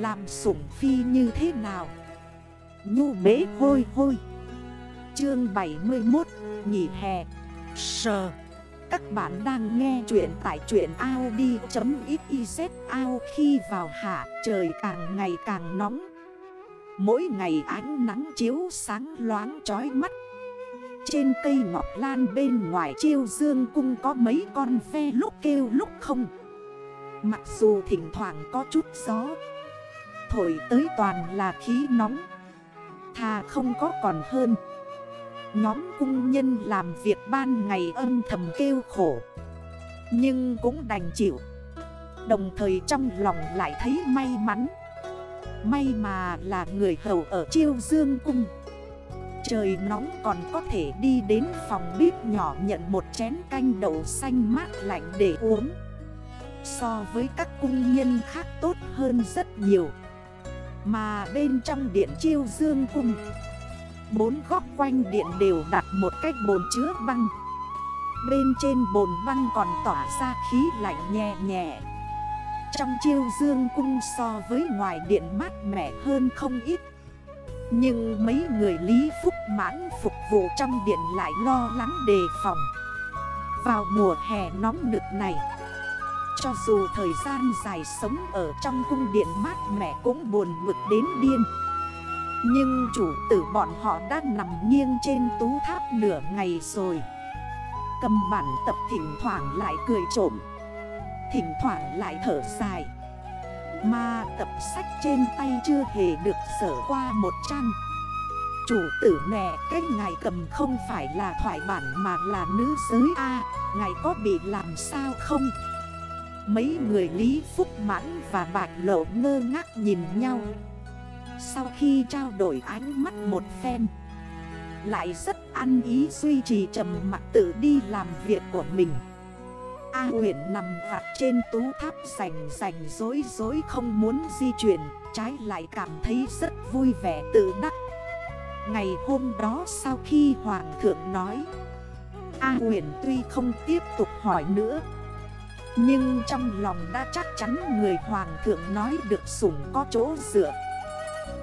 Làm sủng phi như thế nào? Nhu bế hôi hôi. Chương 71 Nghỉ hè. Sờ. Các bạn đang nghe chuyện tại chuyện Audi.xyz ao khi vào hạ, trời càng ngày càng nóng. Mỗi ngày ánh nắng chiếu sáng loáng chói mắt. Trên cây ngọc lan bên ngoài chiêu dương cung có mấy con ve lúc kêu lúc không. Mặc dù thỉnh thoảng có chút gió Thổi tới toàn là khí nóng. Thà không có còn hơn. Nhóm cung nhân làm việc ban ngày âm thầm kêu khổ. Nhưng cũng đành chịu. Đồng thời trong lòng lại thấy may mắn. May mà là người hầu ở chiêu dương cung. Trời nóng còn có thể đi đến phòng bếp nhỏ nhận một chén canh đậu xanh mát lạnh để uống. So với các cung nhân khác tốt hơn rất nhiều. Mà bên trong điện chiêu dương cung, Bốn góc quanh điện đều đặt một cái bồn chứa băng. Bên trên bồn băng còn tỏa ra khí lạnh nhẹ nhẹ. Trong chiêu dương cung so với ngoài điện mát mẻ hơn không ít. Nhưng mấy người Lý Phúc mãn phục vụ trong điện lại lo lắng đề phòng. Vào mùa hè nóng nực này cho dù thời gian dài sống ở trong cung điện mát mẻ cũng buồn bực đến điên. Nhưng chủ tử bọn họ đã nằm nghiêng trên tú tháp nửa ngày rồi. Cầm bản tập thỉnh thoảng lại cười trộm. Thỉnh thoảng lại thở dài. Mà tập sách trên tay chưa hề được sở qua một trang. Chủ tử nè, cái ngài cầm không phải là thoại bản mà là nữ giới A. Ngài có bị làm sao không? Mấy người Lý Phúc Mãn và Bạch Lộ ngơ ngác nhìn nhau. Sau khi trao đổi ánh mắt một phen, Lại rất ăn ý duy trì trầm mặt tự đi làm việc của mình. A huyện nằm vặt trên tú tháp sành sành dối dối không muốn di chuyển, Trái lại cảm thấy rất vui vẻ tự đắc. Ngày hôm đó sau khi Hoàng thượng nói, A huyện tuy không tiếp tục hỏi nữa nhưng trong lòng đã chắc chắn người hoàng thượng nói được sủng có chỗ dựa.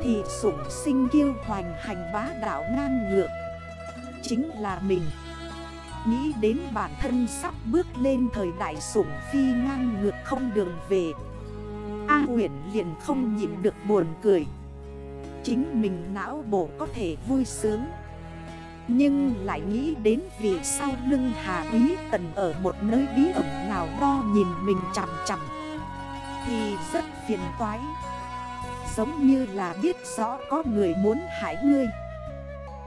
Thì sủng sinh kiêu hoành hành bá đảo ngang ngược. Chính là mình. Nghĩ đến bản thân sắp bước lên thời đại sủng phi ngang ngược không đường về. A huyển liền không nhịn được buồn cười. Chính mình não bộ có thể vui sướng nhưng lại nghĩ đến vì sau lưng Hà Quý Tần ở một nơi bí ẩn nào đo nhìn mình chằm chằm, Thì rất phiền toái. Giống như là biết rõ có người muốn hại ngươi,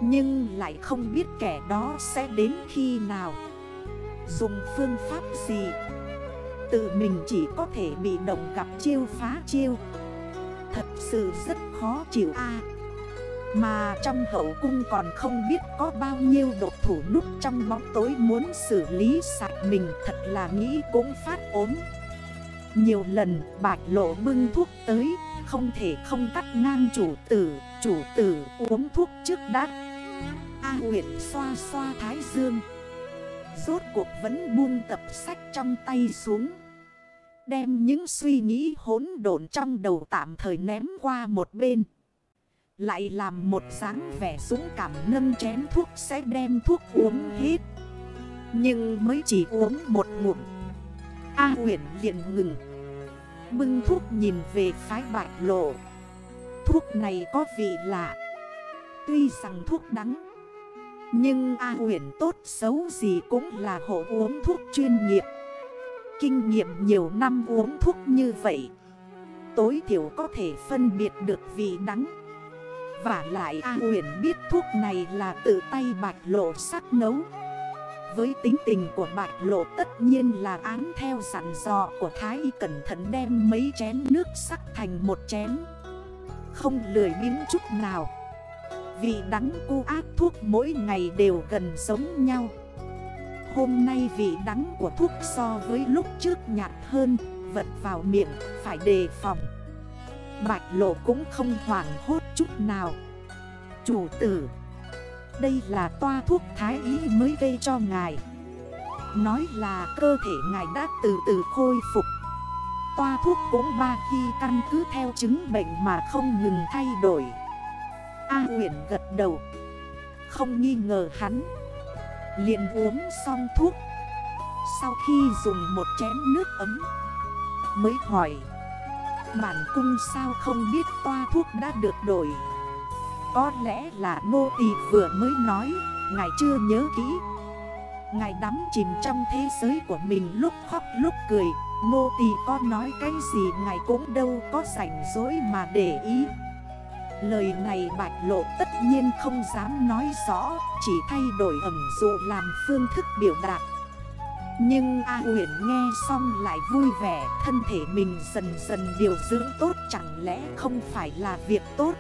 Nhưng lại không biết kẻ đó sẽ đến khi nào. Dùng phương pháp gì? Tự mình chỉ có thể bị động gặp chiêu phá chiêu. Thật sự rất khó chịu a mà trong hậu cung còn không biết có bao nhiêu độc thủ núp trong bóng tối muốn xử lý sạch mình thật là nghĩ cũng phát ốm. Nhiều lần bạch lộ bưng thuốc tới, Không thể không cắt ngang chủ tử Chủ tử uống thuốc trước đã. A huyện xoa xoa thái dương. Rốt cuộc vẫn buông tập sách trong tay xuống. Đem những suy nghĩ hỗn độn trong đầu tạm thời ném qua một bên lại làm một dáng vẻ dũng cảm nâng chén thuốc sẽ đem thuốc uống hết. Nhưng mới chỉ uống một ngụm. A huyền liền ngừng. Bưng thuốc nhìn về phái bạch lộ. Thuốc này có vị lạ. Tuy rằng thuốc đắng, Nhưng A huyền tốt xấu gì cũng là hộ uống thuốc chuyên nghiệp. Kinh nghiệm nhiều năm uống thuốc như vậy, Tối thiểu có thể phân biệt được vị đắng và lại A Nguyễn biết thuốc này là tự tay bạch lộ sắc nấu. Với tính tình của bạch lộ tất nhiên là án theo sẵn dò của Thái y cẩn thận đem mấy chén nước sắc thành một chén. Không lười biến chút nào. Vị đắng cu ác thuốc mỗi ngày đều gần giống nhau. Hôm nay vị đắng của thuốc so với lúc trước nhạt hơn, Vật vào miệng, phải đề phòng. Bạch lộ cũng không hoảng hốt chút nào. Chủ tử, Đây là toa thuốc thái ý mới gây cho ngài. Nói là cơ thể ngài đã từ từ khôi phục. Toa thuốc cũng ba khi căn cứ theo chứng bệnh mà không ngừng thay đổi. A huyện gật đầu. Không nghi ngờ hắn. Liền uống xong thuốc. Sau khi dùng một chén nước ấm, Mới hỏi. Bản cung sao không biết toa thuốc đã được đổi. Có lẽ là nô tỳ vừa mới nói, Ngài chưa nhớ kỹ. Ngài đắm chìm trong thế giới của mình lúc khóc lúc cười. Nô tỳ có nói cái gì ngài cũng đâu có rảnh rỗi mà để ý. Lời này bạch lộ tất nhiên không dám nói rõ, Chỉ thay đổi ẩm dụ làm phương thức biểu đạt. Nhưng A Uyển nghe xong lại vui vẻ, Thân thể mình dần dần điều dưỡng tốt, Chẳng lẽ không phải là việc tốt?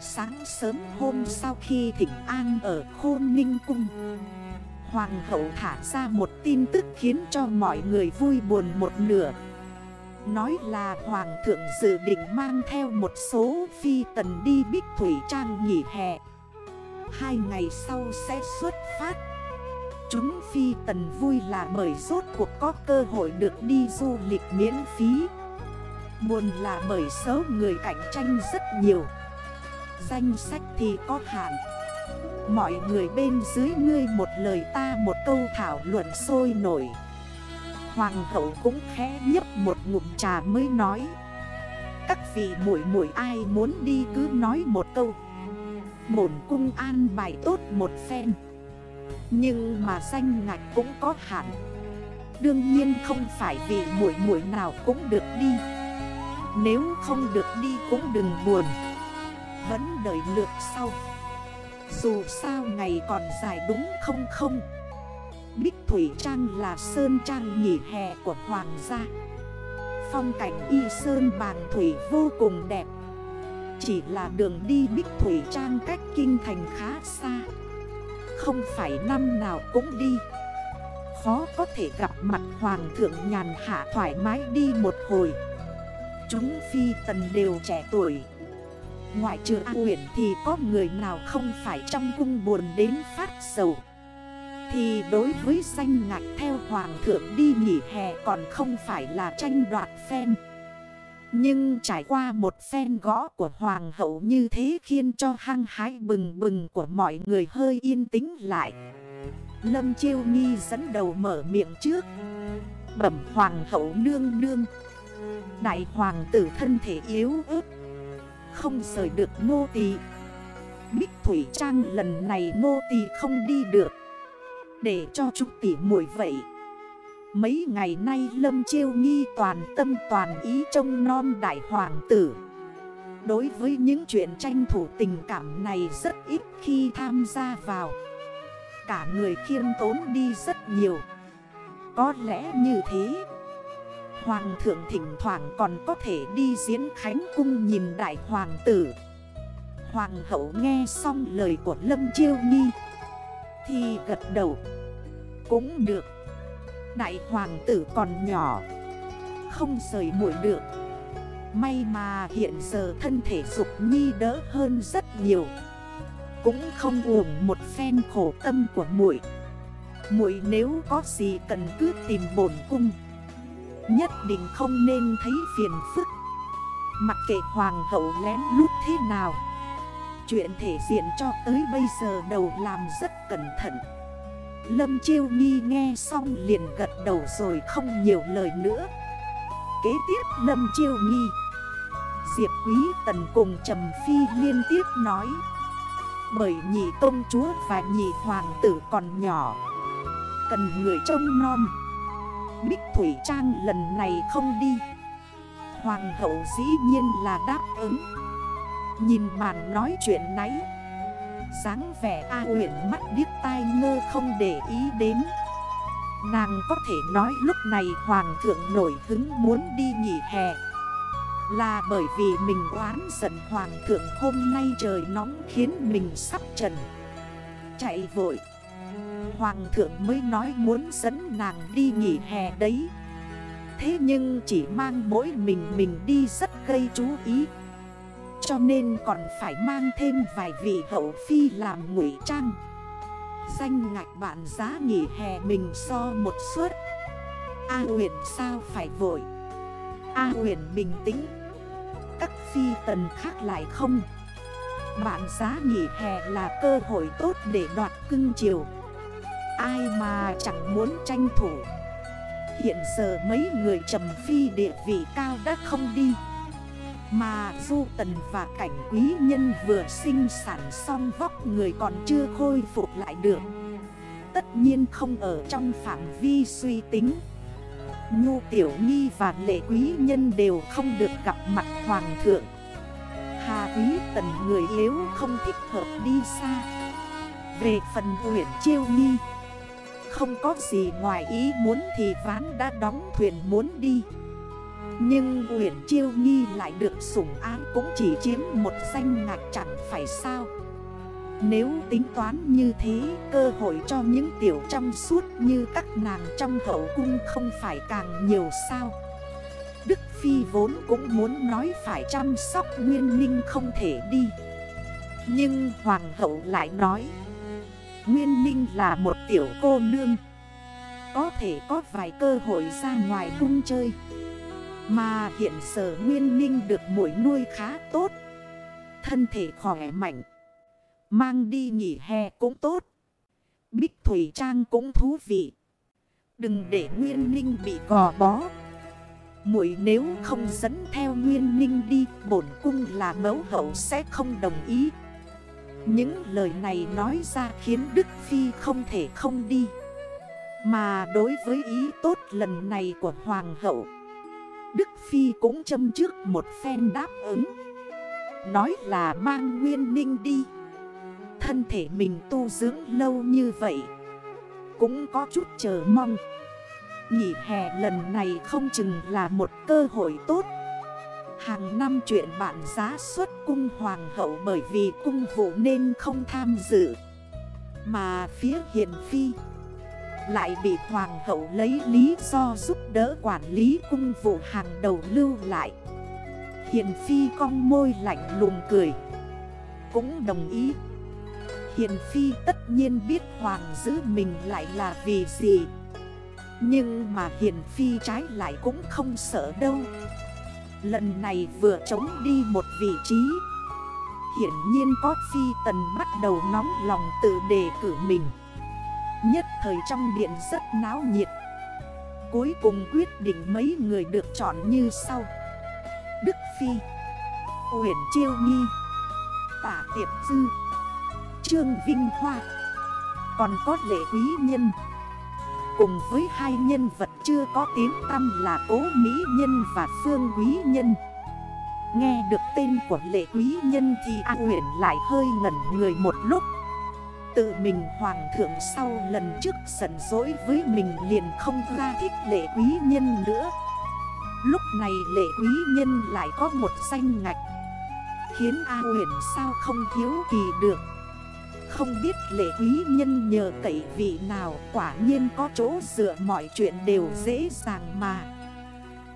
Sáng sớm hôm sau khi thỉnh an ở khôn ninh cung, Hoàng hậu thả ra một tin tức khiến cho mọi người vui buồn một nửa. Nói là Hoàng thượng dự định mang theo một số phi tần đi Bích Thủy Trang nghỉ hè. Hai ngày sau sẽ xuất phát. Chúng phi tần vui là bởi rốt cuộc có cơ hội được đi du lịch miễn phí. Buồn là bởi số người cạnh tranh rất nhiều. Danh sách thì có hạn. Mọi người bên dưới ngươi một lời ta một câu thảo luận sôi nổi. Hoàng hậu cũng khẽ nhấp một ngụm trà mới nói. Các vị muội muội ai muốn đi cứ nói một câu. Bổn cung an bài tốt một phen. Nhưng mà danh ngạch cũng có hạn. Đương nhiên không phải vì mũi mũi nào cũng được đi. Nếu không được đi cũng đừng buồn. Vẫn đợi lượt sau. Dù sao ngày còn dài đúng không không? Bích Thủy Trang là sơn trang nghỉ hè của Hoàng gia. Phong cảnh y sơn bàng thủy vô cùng đẹp. Chỉ là đường đi Bích Thủy Trang cách kinh thành khá xa. Không phải năm nào cũng đi. Khó có thể gặp mặt Hoàng thượng nhàn hạ thoải mái đi một hồi. Chúng phi tần đều trẻ tuổi. Ngoại trừ A nguyễn thì có người nào không phải trong cung buồn đến phát sầu? Thì đối với danh ngạch theo hoàng thượng đi nghỉ hè còn không phải là tranh đoạt phen. Nhưng trải qua một phen gõ của hoàng hậu như thế khiến cho hăng hái bừng bừng của mọi người hơi yên tĩnh lại. Lâm chiêu nghi dẫn đầu mở miệng trước. Bẩm hoàng hậu nương nương. Đại hoàng tử thân thể yếu ớt. Không rời được ngô tỳ. Bích Thủy Trang lần này ngô tỳ không đi được. Để cho chúng tỉ muội vậy. Mấy ngày nay Lâm Chiêu Nghi toàn tâm toàn ý trông non đại hoàng tử. Đối với những chuyện tranh thủ tình cảm này rất ít khi tham gia vào. Cả người khiêm tốn đi rất nhiều. Có lẽ như thế, Hoàng thượng thỉnh thoảng còn có thể đi diễn khánh cung nhìn đại hoàng tử. Hoàng hậu nghe xong lời của Lâm Chiêu Nghi thì gật đầu. Cũng được. Đại hoàng tử còn nhỏ. Không rời mũi được. May mà hiện giờ thân thể dục nhi đỡ hơn rất nhiều. Cũng không uổng một phen khổ tâm của muội. Muội nếu có gì cần cứ tìm bổn cung, Nhất định không nên thấy phiền phức. Mặc kệ hoàng hậu lén lút thế nào, Chuyện thể diện cho tới bây giờ đầu làm rất cẩn thận. Lâm Chiêu Nghi nghe xong liền gật đầu rồi không nhiều lời nữa. Kế tiếp Lâm Chiêu Nghi Diệp Quý Tần cùng Trầm Phi liên tiếp nói. Bởi nhị công chúa và nhị hoàng tử còn nhỏ, Cần người trông non Bích Thủy Trang lần này không đi. Hoàng hậu dĩ nhiên là đáp ứng. Nhìn màn nói chuyện nấy dáng vẻ A huyện mắt điếc tai ngơ không để ý đến. Nàng có thể nói lúc này hoàng thượng nổi hứng muốn đi nghỉ hè. Là bởi vì mình oán giận hoàng thượng hôm nay trời nóng khiến mình sắp trần. Chạy vội. Hoàng thượng mới nói muốn dẫn nàng đi nghỉ hè đấy. Thế nhưng chỉ mang mỗi mình mình đi rất gây chú ý cho nên còn phải mang thêm vài vị hậu phi làm ngụy trang. Danh ngạch bạn giá nghỉ hè mình so một suốt A huyền sao phải vội? A huyền bình tĩnh. Các phi tần khác lại không. Bạn giá nghỉ hè là cơ hội tốt để đoạt cưng chiều. Ai mà chẳng muốn tranh thủ? Hiện giờ mấy người trầm phi địa vị cao đã không đi. Mà du tần và cảnh quý nhân vừa sinh sản xong vóc người còn chưa khôi phục lại được. Tất nhiên không ở trong phạm vi suy tính. Nhu Tiểu Nghi và Lệ Quý Nhân đều không được gặp mặt Hoàng thượng. Hà Quý Tần người yếu không thích hợp đi xa. Về phần huyện Chiêu Nghi, Không có gì ngoài ý muốn thì ván đã đóng thuyền muốn đi. Nhưng huyện Chiêu nhi lại được sủng ái cũng chỉ chiếm một danh ngạc chẳng phải sao. Nếu tính toán như thế, cơ hội cho những tiểu trong suốt như các nàng trong hậu cung không phải càng nhiều sao? Đức Phi vốn cũng muốn nói phải chăm sóc Nguyên Ninh không thể đi. Nhưng Hoàng hậu lại nói Nguyên Ninh là một tiểu cô nương Có thể có vài cơ hội ra ngoài cung chơi. Mà hiện giờ Nguyên Ninh được mũi nuôi khá tốt Thân thể khỏe mạnh Mang đi nghỉ hè cũng tốt. Bích Thủy Trang cũng thú vị. Đừng để Nguyên Ninh bị gò bó. Muội nếu không dẫn theo Nguyên Ninh đi, bổn cung là mẫu hậu sẽ không đồng ý. Những lời này nói ra khiến Đức Phi không thể không đi. Mà đối với ý tốt lần này của Hoàng hậu, Đức Phi cũng châm trước một phen đáp ứng. Nói là mang Nguyên Ninh đi. Thân thể mình tu dưỡng lâu như vậy, Cũng có chút chờ mong. Nghỉ hè lần này không chừng là một cơ hội tốt. Hàng năm chuyện bạn giá xuất cung hoàng hậu bởi vì cung vụ nên không tham dự. Mà phía hiền phi lại bị hoàng hậu lấy lý do giúp đỡ quản lý cung vụ hàng đầu lưu lại. Hiền phi cong môi lạnh lùng cười. Cũng đồng ý. Hiền Phi tất nhiên biết Hoàng giữ mình lại là vì gì. Nhưng mà Hiền Phi trái lại cũng không sợ đâu. Lần này vừa chống đi một vị trí. Hiển nhiên có Phi Tần bắt đầu nóng lòng tự đề cử mình. Nhất thời trong điện rất náo nhiệt. Cuối cùng quyết định mấy người được chọn như sau. Đức Phi Uyển Chiêu Nhi, Tả Tiệp Dư, Trương Vinh Hoa. Còn có lệ quý nhân. Cùng với hai nhân vật chưa có tiếng tăm là Cố Mỹ Nhân và Phương Quý Nhân. Nghe được tên của lệ quý nhân thì A huyện lại hơi ngẩn người một lúc. Tự mình hoàng thượng sau lần trước giận dỗi với mình liền không ra thích lệ quý nhân nữa. Lúc này lệ quý nhân lại có một danh ngạch. Khiến A huyền sao không thiếu kỳ được? Không biết lệ quý nhân nhờ cậy vị nào, quả nhiên có chỗ dựa mọi chuyện đều dễ dàng mà.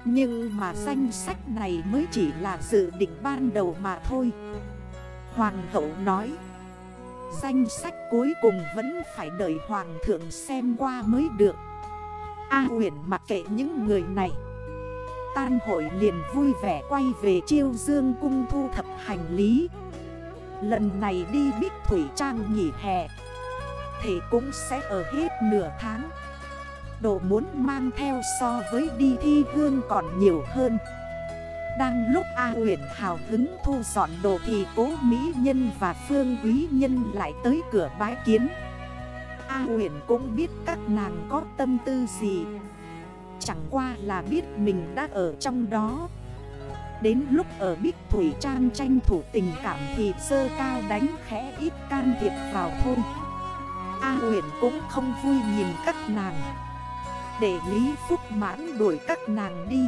Nhưng mà danh sách này mới chỉ là dự định ban đầu mà thôi. Hoàng hậu nói Danh sách cuối cùng vẫn phải đợi hoàng thượng xem qua mới được. A huyền mặc kệ những người này. Tan hội liền vui vẻ quay về chiêu dương cung thu thập hành lý. Lần này đi Bích Thủy Trang nghỉ hè. Thì cũng sẽ ở hết nửa tháng. Đồ muốn mang theo so với đi thi hương còn nhiều hơn. Đang lúc A huyền hào hứng thu dọn đồ thì cố Mỹ Nhân và Phương Quý Nhân lại tới cửa bái kiến. A huyền cũng biết các nàng có tâm tư gì. Chẳng qua là biết mình đã ở trong đó. Đến lúc ở Bích Thủy Trang tranh thủ tình cảm thì sơ cao đánh khẽ ít can thiệp vào thôn A huyền cũng không vui nhìn các nàng. Để Lý Phúc mãn đuổi các nàng đi.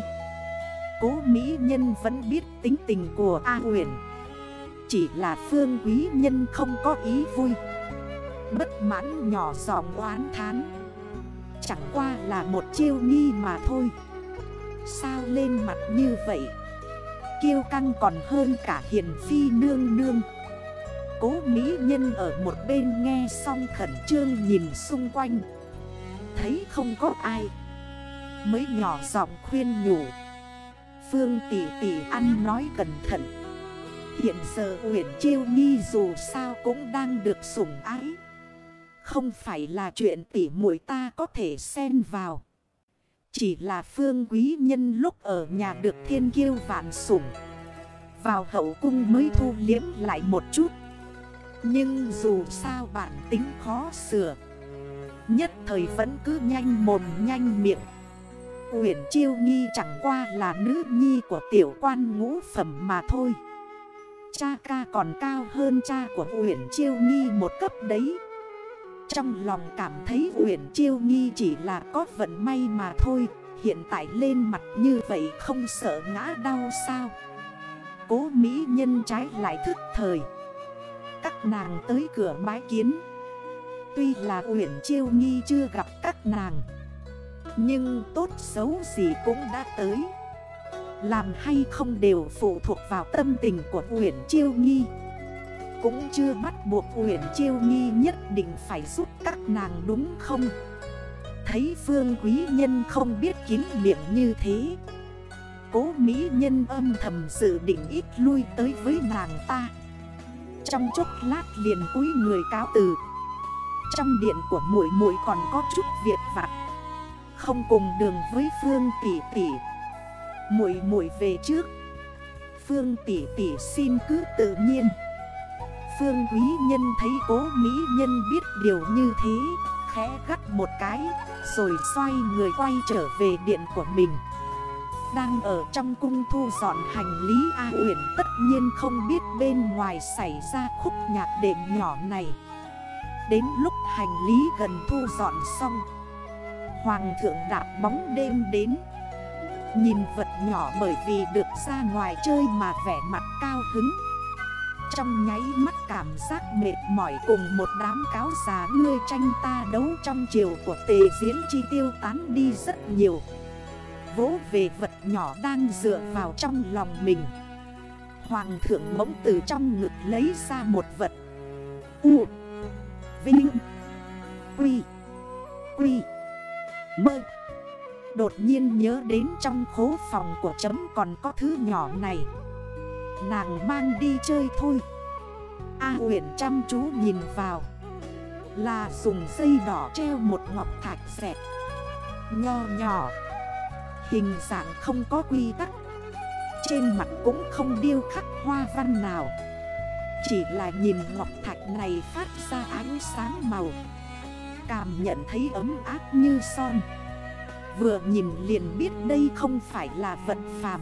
Cố Mỹ Nhân vẫn biết tính tình của A huyền Chỉ là Phương Quý Nhân không có ý vui. Bất mãn nhỏ giọng oán thán. Chẳng qua là một chiêu nghi mà thôi. Sao lên mặt như vậy? Kiêu căng còn hơn cả hiền phi nương nương. Cố mỹ nhân ở một bên nghe xong khẩn trương nhìn xung quanh. Thấy không có ai. Mới nhỏ giọng khuyên nhủ. Phương tỷ tỷ ăn nói cẩn thận. Hiện giờ Uyển Chiêu Nghi dù sao cũng đang được sủng ái. Không phải là chuyện tỷ muội ta có thể xen vào. Chỉ là Phương Quý Nhân lúc ở nhà được thiên kiêu vạn sủng. Vào hậu cung mới thu liếm lại một chút. Nhưng dù sao bản tính khó sửa. Nhất thời vẫn cứ nhanh mồm nhanh miệng. Uyển Chiêu Nghi chẳng qua là nữ nhi của tiểu quan ngũ phẩm mà thôi. Cha ca còn cao hơn cha của Uyển Chiêu Nghi một cấp đấy. Trong lòng cảm thấy Uyển Chiêu Nghi chỉ là có vận may mà thôi, Hiện tại lên mặt như vậy không sợ ngã đau sao? Cố mỹ nhân trái lại thức thời. Các nàng tới cửa bái kiến. Tuy là Uyển Chiêu Nghi chưa gặp các nàng nhưng tốt xấu gì cũng đã tới. Làm hay không đều phụ thuộc vào tâm tình của Uyển Chiêu Nghi. Cũng chưa bắt buộc Uyển Chiêu Nghi nhất định phải giúp các nàng đúng không? Thấy Phương Quý Nhân không biết kín miệng như thế, Cố Mỹ Nhân âm thầm dự định ít lui tới với nàng ta. Trong chốc lát liền cúi người cáo từ. Trong điện của muội muội còn có chút việc vặt. Không cùng đường với Phương tỷ tỷ. Muội muội về trước. Phương tỷ tỷ xin cứ tự nhiên. Phương quý nhân thấy cố mỹ nhân biết điều như thế, Khẽ gắt một cái, Rồi xoay người quay trở về điện của mình. Đang ở trong cung thu dọn hành lý A Uyển Tất nhiên không biết bên ngoài xảy ra khúc nhạc đệm nhỏ này. Đến lúc hành lý gần thu dọn xong Hoàng thượng đạp bóng đêm đến. Nhìn vật nhỏ bởi vì được ra ngoài chơi mà vẻ mặt cao hứng. Trong nháy mắt cảm giác mệt mỏi cùng một đám cáo già ngươi tranh ta đấu trong chiều của tề diễn chi tiêu tán đi rất nhiều. Vỗ về vật nhỏ đang dựa vào trong lòng mình. Hoàng thượng bỗng từ trong ngực lấy ra một vật. U, Vinh, Quy Quy. Mơ. Đột nhiên nhớ đến trong khố phòng của chấm còn có thứ nhỏ này. Nàng mang đi chơi thôi. A huyện chăm chú nhìn vào. Là dùng dây đỏ treo một ngọc thạch xẹt Nho nhỏ. Hình dạng không có quy tắc. Trên mặt cũng không điêu khắc hoa văn nào. Chỉ là nhìn ngọc thạch này phát ra ánh sáng màu. Cảm nhận thấy ấm áp như son. Vừa nhìn liền biết đây không phải là vật phàm.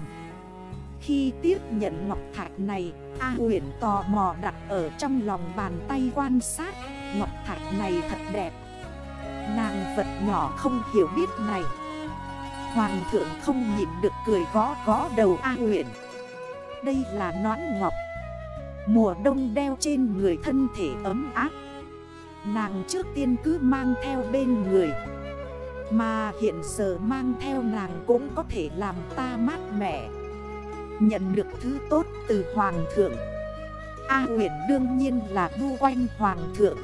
Khi tiếp nhận ngọc thạch này, A huyền tò mò đặt ở trong lòng bàn tay quan sát, Ngọc thạch này thật đẹp. Nàng vật nhỏ không hiểu biết này. Hoàng thượng không nhịn được cười gó gó đầu A huyền Đây là nón ngọc. Mùa đông đeo trên người thân thể ấm áp. Nàng trước tiên cứ mang theo bên người. Mà hiện giờ mang theo nàng cũng có thể làm ta mát mẻ. Nhận được thứ tốt từ Hoàng thượng. A huyền đương nhiên là đu quanh Hoàng thượng.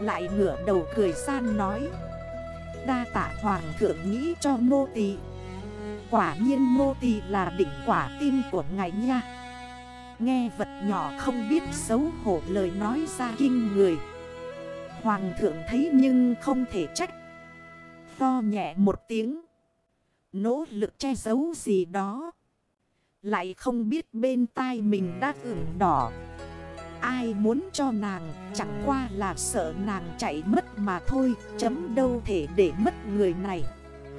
Lại ngửa đầu cười san nói. Đa tạ Hoàng thượng nghĩ cho nô tỳ. Quả nhiên nô tỳ là đỉnh quả tim của ngài nha. Nghe vật nhỏ không biết xấu hổ lời nói ra kinh người. Hoàng thượng thấy nhưng không thể trách. To nhẹ một tiếng. Nỗ lực che giấu gì đó. Lại không biết bên tai mình đã ửng đỏ. Ai muốn cho nàng, chẳng qua là sợ nàng chạy mất mà thôi, Chấm đâu thể để mất người này.